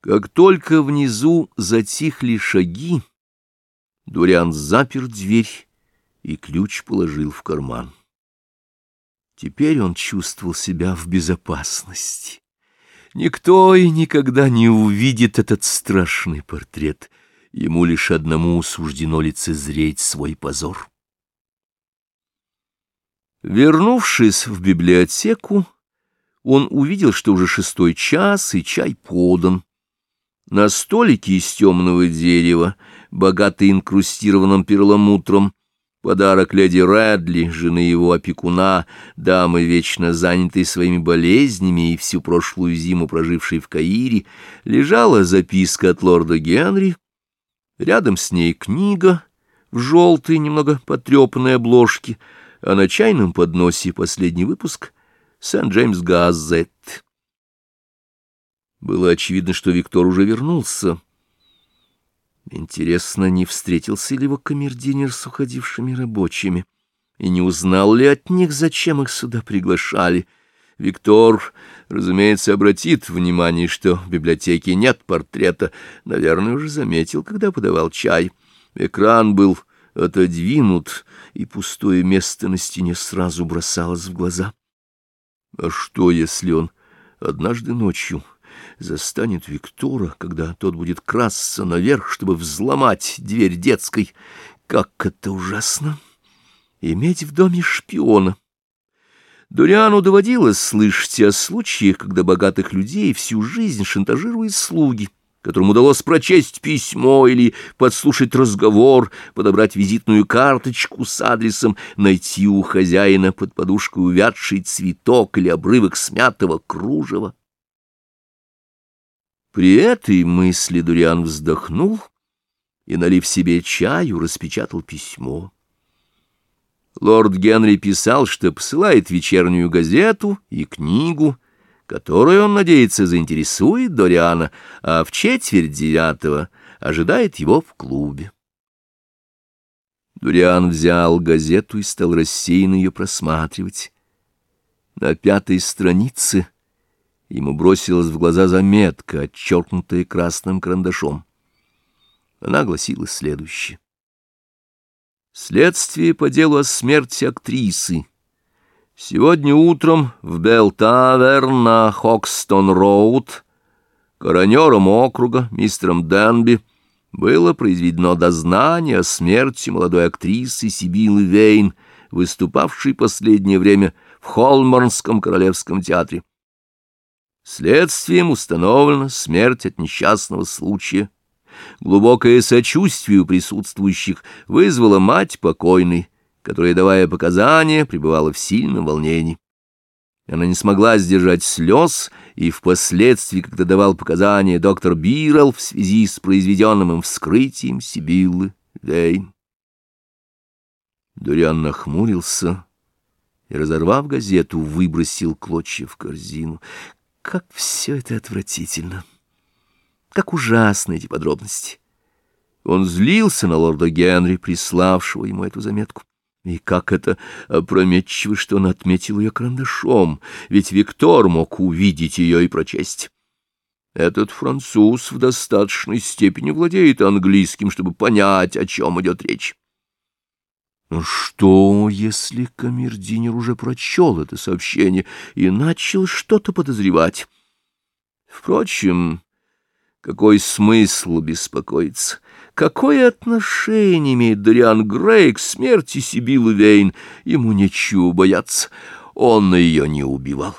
Как только внизу затихли шаги, Дуриан запер дверь и ключ положил в карман. Теперь он чувствовал себя в безопасности. Никто и никогда не увидит этот страшный портрет. Ему лишь одному суждено лицезреть свой позор. Вернувшись в библиотеку, он увидел, что уже шестой час, и чай подан. На столике из темного дерева, богато инкрустированном перламутром, подарок леди Рэдли, жены его опекуна, дамы, вечно занятой своими болезнями и всю прошлую зиму прожившей в Каире, лежала записка от лорда Генри. Рядом с ней книга в желтой, немного потрепанной обложке, а на чайном подносе последний выпуск «Сент-Джеймс Газет». Было очевидно, что Виктор уже вернулся. Интересно, не встретился ли его камердинер с уходившими рабочими, и не узнал ли от них, зачем их сюда приглашали. Виктор, разумеется, обратит внимание, что в библиотеке нет портрета, наверное, уже заметил, когда подавал чай. Экран был отодвинут, и пустое место на стене сразу бросалось в глаза. А что, если он однажды ночью застанет Виктора, когда тот будет красться наверх, чтобы взломать дверь детской. Как это ужасно! Иметь в доме шпиона. Дуриану доводилось слышать о случаях, когда богатых людей всю жизнь шантажируют слуги, которым удалось прочесть письмо или подслушать разговор, подобрать визитную карточку с адресом, найти у хозяина под подушкой увядший цветок или обрывок смятого кружева. При этой мысли Дуриан вздохнул и, налив себе чаю, распечатал письмо. Лорд Генри писал, что посылает вечернюю газету и книгу, которую, он надеется, заинтересует Дориана, а в четверть девятого ожидает его в клубе. Дуриан взял газету и стал рассеянно ее просматривать. На пятой странице — Ему бросилась в глаза заметка, отчеркнутая красным карандашом. Она гласила следующее. Следствие по делу о смерти актрисы. Сегодня утром в Белтаверн на Хокстон-Роуд коронером округа мистером Денби было произведено дознание о смерти молодой актрисы Сибилы Вейн, выступавшей последнее время в Холморнском королевском театре. Следствием установлена смерть от несчастного случая. Глубокое сочувствие у присутствующих вызвала мать покойной, которая, давая показания, пребывала в сильном волнении. Она не смогла сдержать слез, и впоследствии, когда давал показания доктор Бирл в связи с произведенным им вскрытием Сибиллы Вейн. Дуриан нахмурился и, разорвав газету, выбросил клочья в корзину. Как все это отвратительно! Как ужасны эти подробности! Он злился на лорда Генри, приславшего ему эту заметку. И как это опрометчиво, что он отметил ее карандашом, ведь Виктор мог увидеть ее и прочесть. Этот француз в достаточной степени владеет английским, чтобы понять, о чем идет речь. Но что, если камердинер уже прочел это сообщение и начал что-то подозревать? Впрочем, какой смысл беспокоиться? Какое отношение имеет Дориан Грей к смерти Сибилы Вейн? Ему нечего бояться, он ее не убивал.